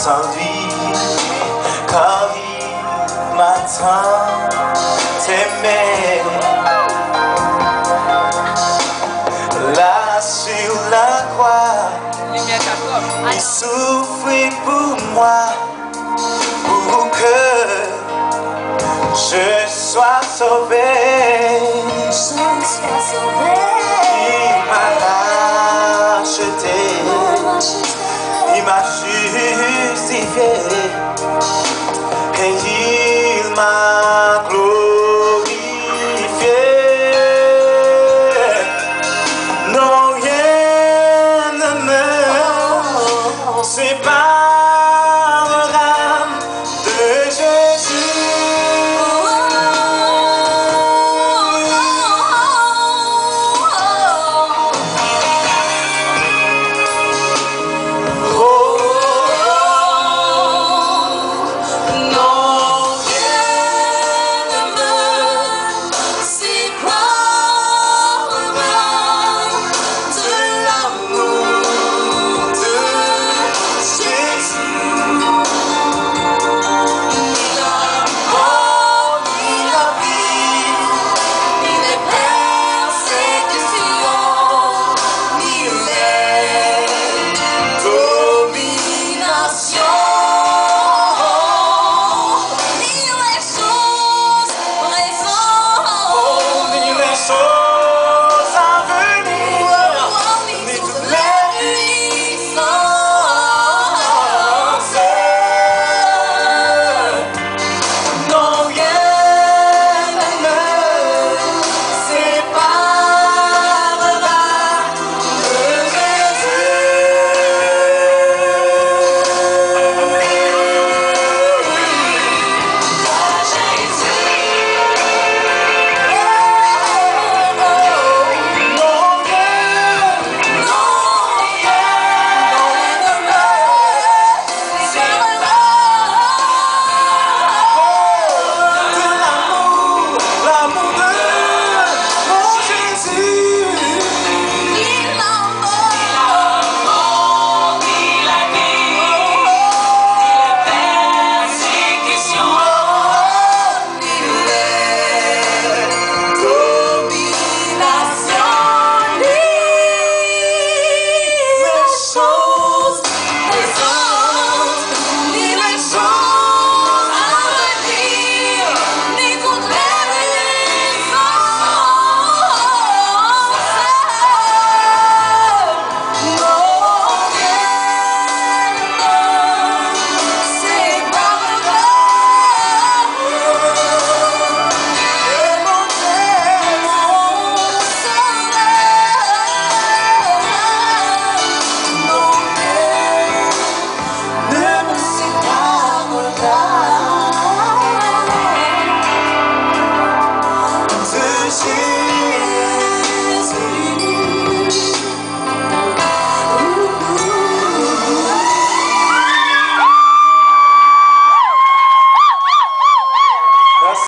s'ennuie Car il m'attend t'aimer Là sur la croix Il souffrit pour moi Pour que je sois sauvé Je sauvé Il m'a racheté Il m'a justifié. Et il